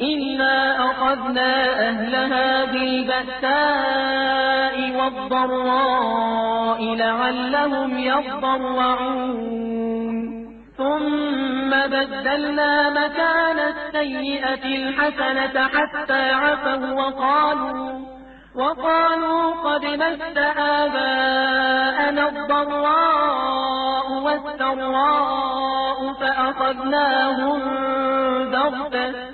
إنا أخذنا أهلها بالبأساء والضراء لعلهم يضرعون ثم بدلنا مكان السيئة الحسنة حتى عفوا وقالوا وقالوا قد مس آباءنا الضراء والسراء فأخذناهم بغتة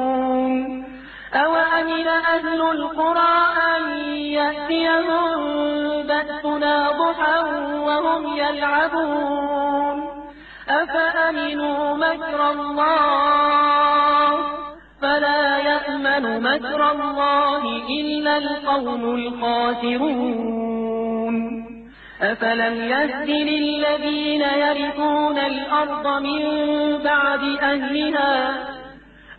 أوأمن أهل القرى أن يأتيهم بأسنا ضحى وهم يلعبون أفأمنوا مكر الله فلا يأمن مكر الله إلا القوم الخاسرون أفلم يهد للذين يرثون الأرض من بعد أهلها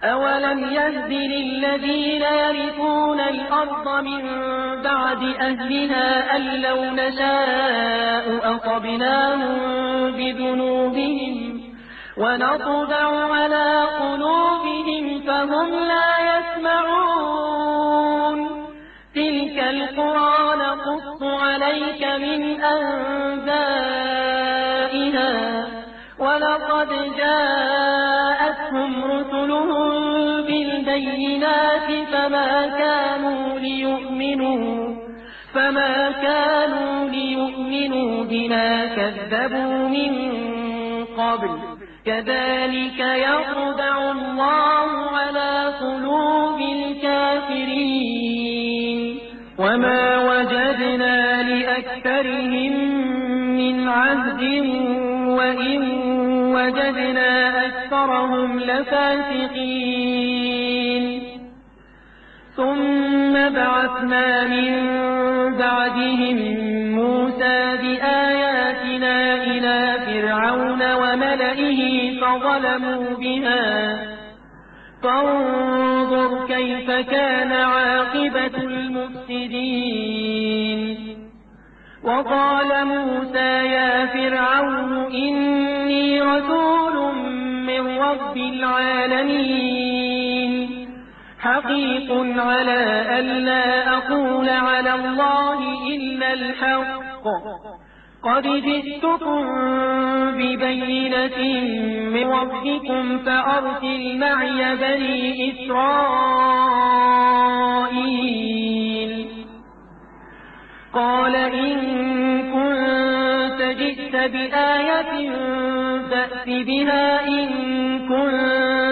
أولم يهد للذين يرثون الأرض من بعد أهلها أن لو نشاء أصبناهم بذنوبهم ونطبع على قلوبهم فهم لا يسمعون تلك القرى نقص عليك من أنبائها ولقد جاءتهم رسلهم بالبينات فما كانوا ليؤمنوا فما كانوا ليؤمنوا بما كذبوا من قبل. كذلك يخدع الله على قلوب الكافرين. وما وجدنا لأكثرهم من عهد وجدنا أكثرهم لفاسقين. بعثنا من بعدهم موسى بآياتنا إلى فرعون وملئه فظلموا بها. فانظر كيف كان عاقبة المفسدين. وقال موسى يا فرعون إني رسول من رب العالمين. حقيق على ألا أقول على الله إلا الحق. قد جئتكم ببينة من ربكم فأرسل معي بني إسرائيل. قال إن كنت جئت بآية فأت بها إن كنت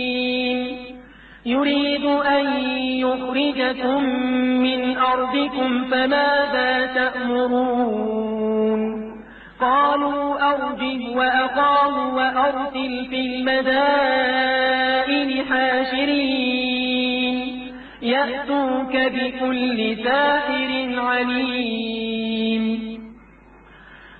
يريد أن يخرجكم من أرضكم فماذا تأمرون؟ قالوا أرجه وأقاه وأرسل في المدائن حاشرين. يأتوك بكل ساحر عليم.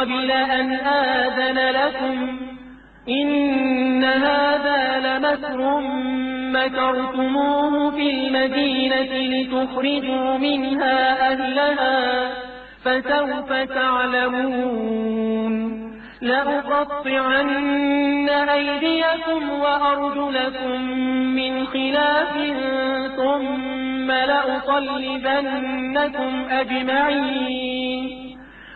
قبل أن آذن لكم إن هذا لمكر مكرتموه في المدينة لتخرجوا منها أهلها فسوف تعلمون. لأقطعن أيديكم وأرجلكم من خلاف ثم لأصلبنكم أجمعين.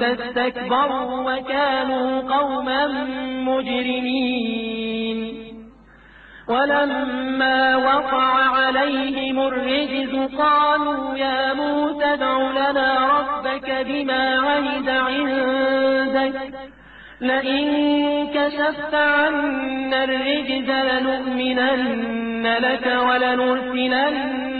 فاستكبروا وكانوا قوما مجرمين. ولما وقع عليهم الرجز قالوا يا موسى ادع لنا ربك بما عهد عندك. لئن كشفت عنا الرجز لنؤمنن لك ولنرسلن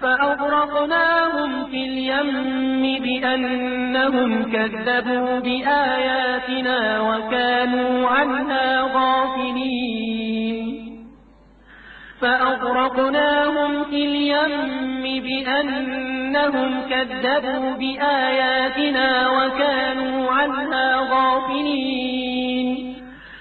فأغرقناهم في اليم بأنهم كذبوا بآياتنا وكانوا عنها غافلين. فأغرقناهم في اليم بأنهم كذبوا بآياتنا وكانوا عنها غافلين.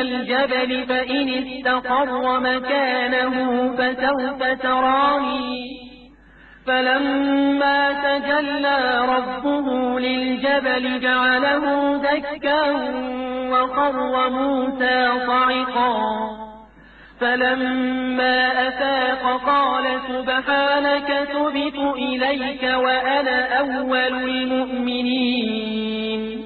الجبل فإن استقر مكانه فسوف تراني. فلما تجلى ربه للجبل جعله دكا وقر موسى صعقا. فلما أفاق قال سبحانك تبت إليك وأنا أول المؤمنين.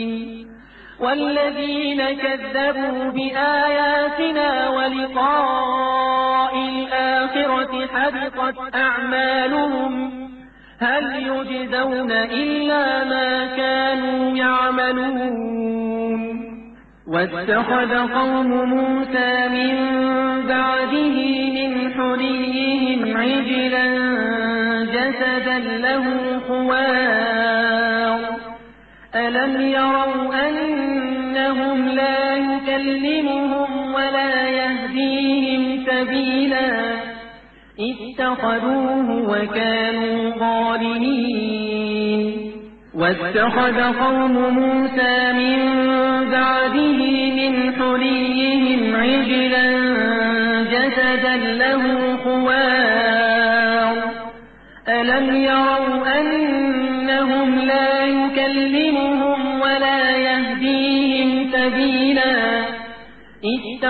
والذين كذبوا بآياتنا ولقاء الآخرة حبطت أعمالهم هل يجزون إلا ما كانوا يعملون. واتخذ قوم موسى من بعده من حليهم عجلا جسدا له خوار ألم يروا أنهم لا يكلمهم ولا يهديهم سبيلا اتخذوه وكانوا ظالمين واتخذ قوم موسى من بعده من حليهم عجلا جسدا له خوار ألم يروا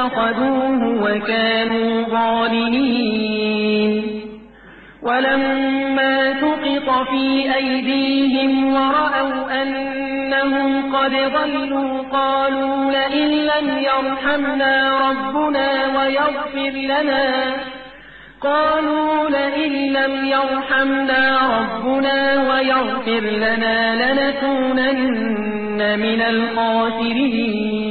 اتخذوه وكانوا ظالمين. ولما تقط في أيديهم ورأوا أنهم قد ضلوا قالوا لئن لم يرحمنا ربنا ويغفر لنا. قالوا لئن لم يرحمنا ربنا ويغفر لنا لنكونن من الخاسرين.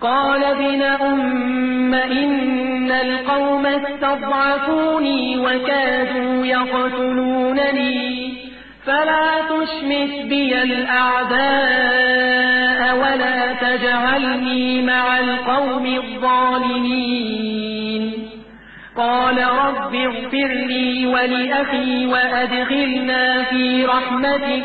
قال ابن أم إن القوم استضعفوني وكادوا يقتلونني فلا تشمت بي الأعداء ولا تجعلني مع القوم الظالمين. قال رب اغفر لي ولأخي وأدخلنا في رحمتك.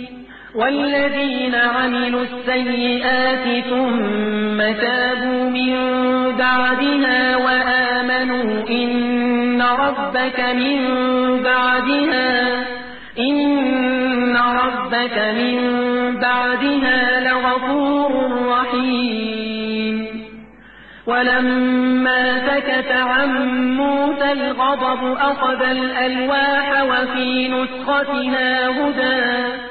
والذين عملوا السيئات ثم تابوا من بعدها وآمنوا إن ربك من بعدها إن ربك من بعدها لغفور رحيم. ولما سكت عن موسى الغضب أخذ الألواح وفي نسختها هدى.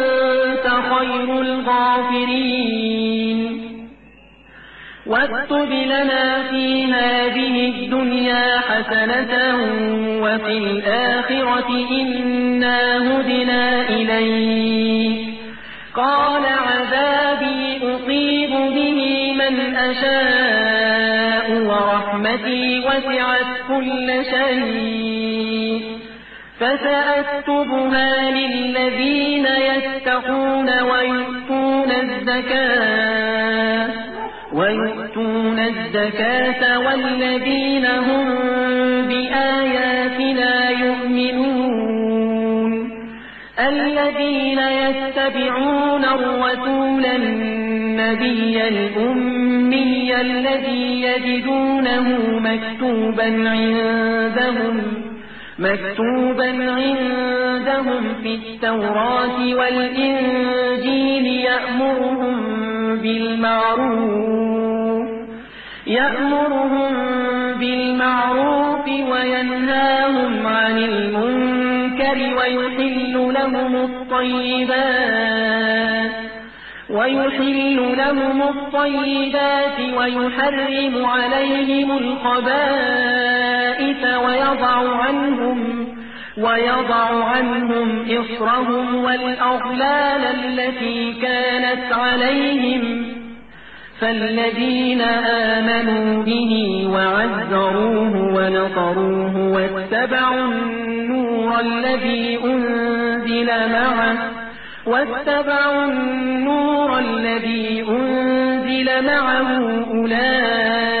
وأكتب لنا في هذه الدنيا حسنة وفي الآخرة إنا هدنا إليك. قال عذابي أصيب به من أشاء ورحمتي وسعت كل شيء. فسأكتبها للذين يتقون ويؤتون الزكاة. ويؤتون الزكاة والذين هم بآياتنا يؤمنون. الذين يتبعون الرسول النبي الأمي الذي يجدونه مكتوبا عندهم مكتوبا عندهم في التوراة والإنجيل يأمرهم بالمعروف يأمرهم بالمعروف وينهاهم عن المنكر ويحل لهم الطيبات ويحل لهم الطيبات ويحرم عليهم الخبائث ويضع عنهم ويضع عنهم إصرهم والأغلال التي كانت عليهم فالذين آمنوا به وعزروه ونصروه واتبعوا النور الذي أنزل معه واتبعوا النور الذي أنزل معه أولئك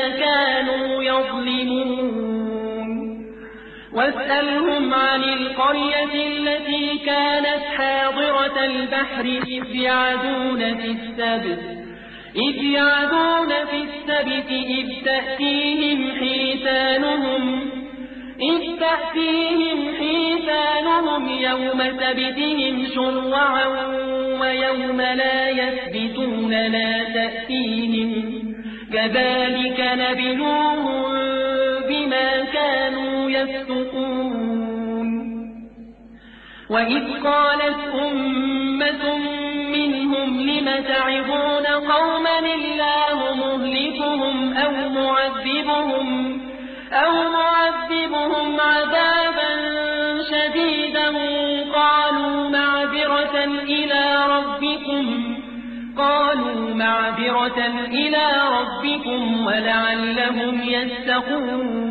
واسألهم عن القرية التي كانت حاضرة البحر إذ يعدون في السبت إذ يعدون في السبت إذ تأتيهم حيتانهم إذ تأتيهم حيتانهم يوم سبتهم شرعا ويوم لا يثبتون لا تأتيهم كذلك نبلوهم بما كانوا يفسقون وإذ قالت أمة منهم لم تعظون قوما الله مهلكهم أو معذبهم أو معذبهم عذابا شديدا قالوا معذرة إلى ربكم قالوا معذرة إلى ربكم ولعلهم يستقون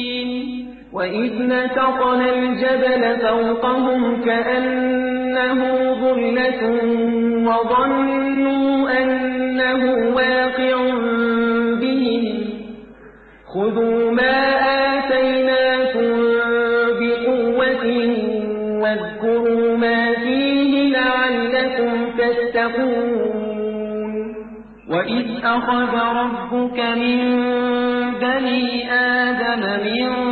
وإذ نتقنا الجبل فوقهم كأنه ظلة وظنوا أنه واقع بهم خذوا ما آتيناكم بقوة واذكروا ما فيه لعلكم تتقون وإذ أخذ ربك من بني آدم من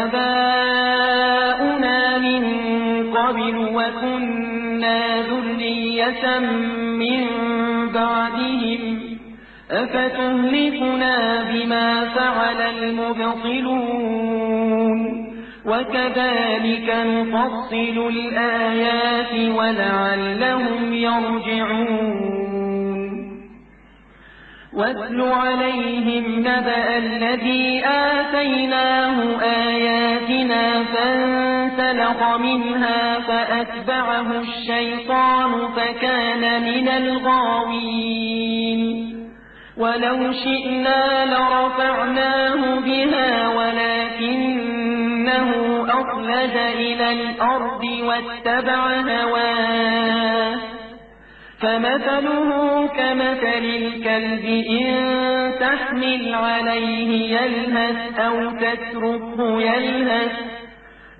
من بعدهم أفتهلكنا بما فعل المبطلون وكذلك نفصل الآيات ولعلهم يرجعون واتل عليهم نبأ الذي آتيناه آياتنا فانسلق منها فأتبعه الشيطان فكان من الغاوين ولو شئنا لرفعناه بها ولكنه أخلد إلى الأرض واتبع هواه فمثله كمثل الكلب إن تحمل عليه يلهث أو تتركه يلهث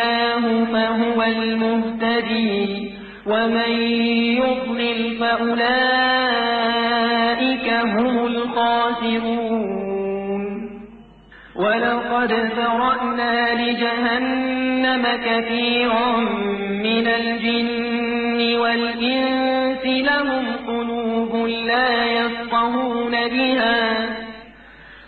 يهد الله فهو المهتدي ومن يضلل فأولئك هم الخاسرون ولقد ذرأنا لجهنم كثيرا من الجن والإنس لهم قلوب لا يفقهون بها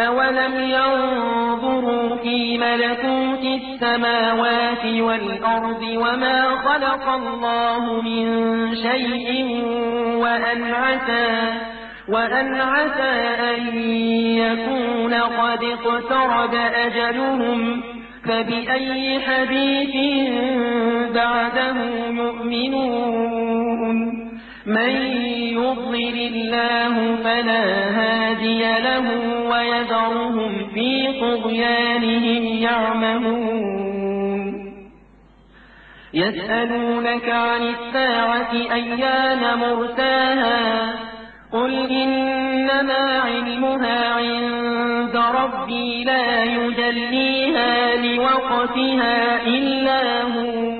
أولم ينظروا في ملكوت السماوات والأرض وما خلق الله من شيء وأن عسى وأن عسى أن يكون قد اقترب أجلهم فبأي حديث بعده يؤمنون من يضلل الله فلا هادي له ويذرهم في طغيانهم يعمهون. يسألونك عن الساعة أيان مرساها؟ قل إنما علمها عند ربي لا يجليها لوقتها إلا هو.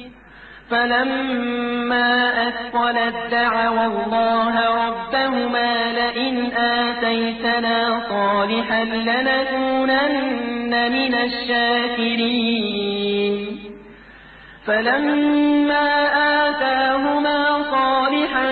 فلما أثقلت دعوا الله ربهما لئن آتيتنا صالحا لنكونن من الشاكرين فلما آتاهما صالحا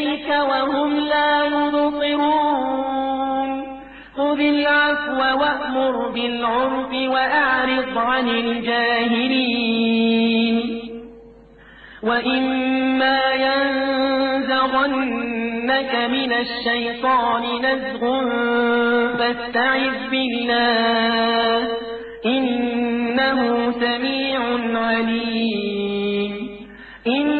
إليك وهم لا يبصرون. خذ العفو وأمر بالعرف وأعرض عن الجاهلين. وإما ينزغنك من الشيطان نزغ فاستعذ بالله إنه سميع عليم. إن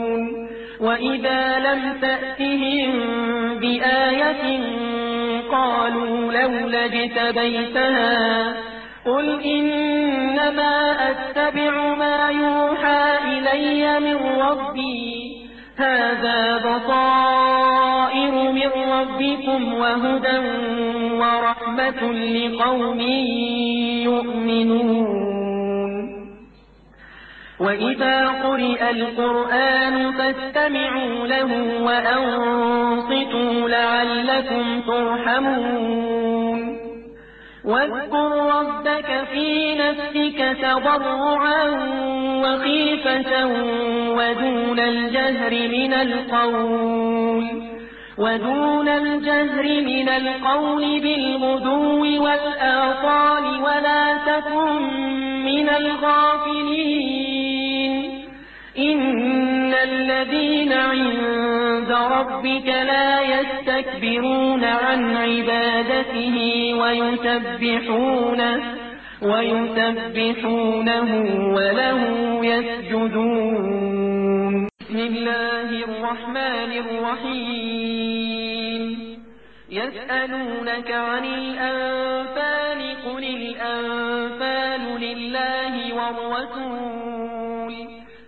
وإذا لم تأتهم بآية قالوا لولا اجتبيتها قل إنما أتبع ما يوحى إلي من ربي هذا بصائر من ربكم وهدى ورحمة لقوم يؤمنون وإذا قرئ القرآن فاستمعوا له وأنصتوا لعلكم ترحمون واذكر ربك في نفسك تضرعا وخيفة ودون الجهر من القول ودون الجهر من القول بالغدو والآطال ولا تكن من الغافلين إن الذين عند ربك لا يستكبرون عن عبادته ويسبحونه ويسبحونه وله يسجدون بسم الله الرحمن الرحيم يسألونك عن الأنفال قل الأنفال لله والرسول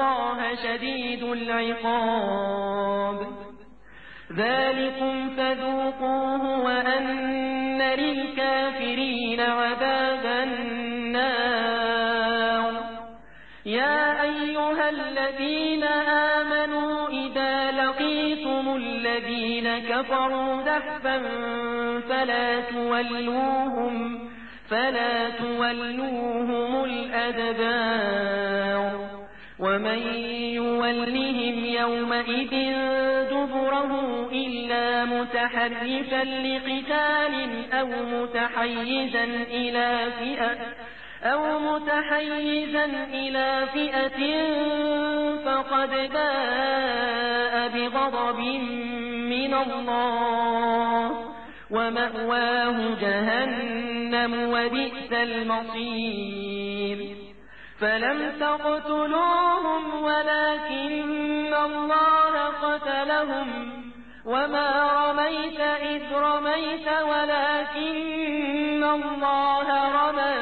الله شديد العقاب. ذلكم فذوقوه وأن للكافرين عذاب النار. يا أيها الذين آمنوا إذا لقيتم الذين كفروا دحفا فلا تولوهم فلا تولوهم الأدبار. يولهم يومئذ دبره إلا متحرفا لقتال أو متحيزا إلى فئة أو متحيزا إلى فئة فقد باء بغضب من الله ومأواه جهنم وبئس المصير فلم تقتلوهم ولكن الله قتلهم وما رميت إذ رميت ولكن الله رمى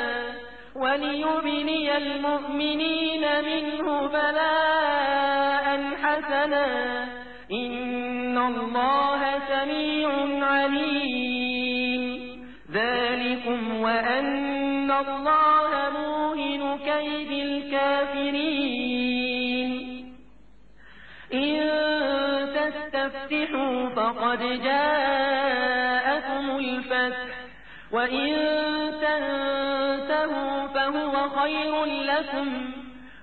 وليبني المؤمنين منه بلاء حسنا إن الله سميع عليم. ذلكم وأن الله تستفتحوا فقد جاءكم الفتح وإن تنتهوا فهو خير لكم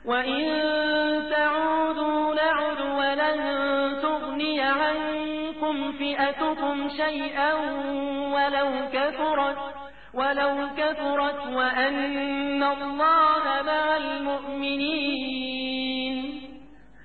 وإن تعودوا نعد ولن تغني عنكم فئتكم شيئا ولو كثرت ولو كثرت وأن الله مع المؤمنين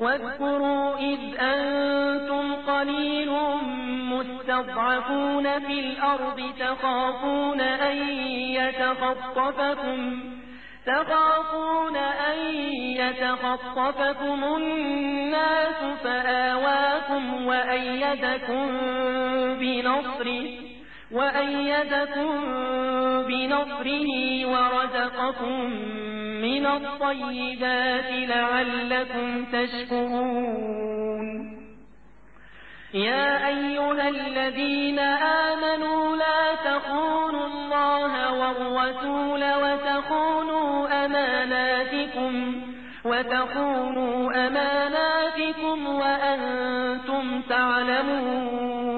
واذكروا إذ أنتم قليل مستضعفون في الأرض تخافون أن يتخطفكم تخافون أن يتخطفكم الناس فآواكم وأيدكم بنصره وأيدكم بنصره ورزقكم من الطيبات لعلكم تشكرون يا أيها الذين آمنوا لا تخونوا الله والرسول وتخونوا أماناتكم وتخونوا أماناتكم وأنتم تعلمون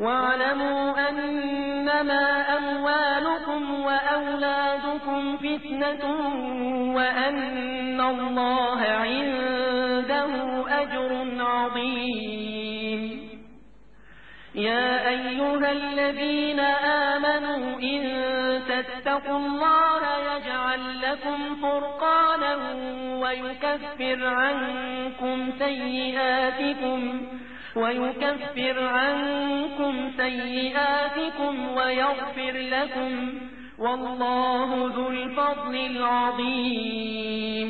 واعلموا أنما أموالكم وأولادكم فتنة وأن الله عنده أجر عظيم. يا أيها الذين آمنوا إن تتقوا الله يجعل لكم فرقانا ويكفر عنكم سيئاتكم ويكفر عنكم سيئاتكم ويغفر لكم والله ذو الفضل العظيم.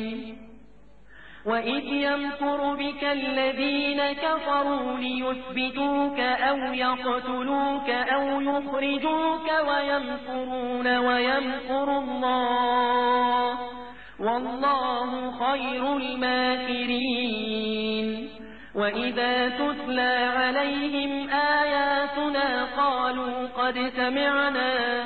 وإذ يمكر بك الذين كفروا ليثبتوك أو يقتلوك أو يخرجوك ويمكرون ويمكر الله والله خير الماكرين. وإذا تتلى عليهم آياتنا قالوا قد سمعنا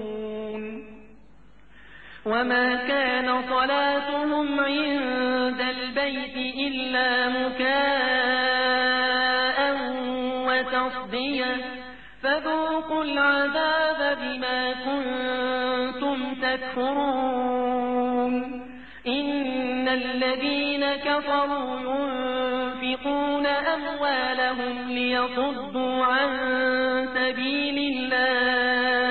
وما كان صلاتهم عند البيت إلا مكاء وتصديا فذوقوا العذاب بما كنتم تكفرون إن الذين كفروا ينفقون أموالهم ليصدوا عن سبيل الله